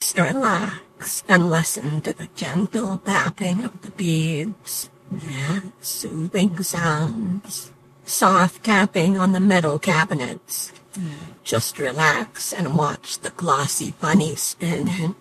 Just relax and listen to the gentle tapping of the beads. Soothing sounds. Soft tapping on the metal cabinets. Just relax and watch the glossy bunny spin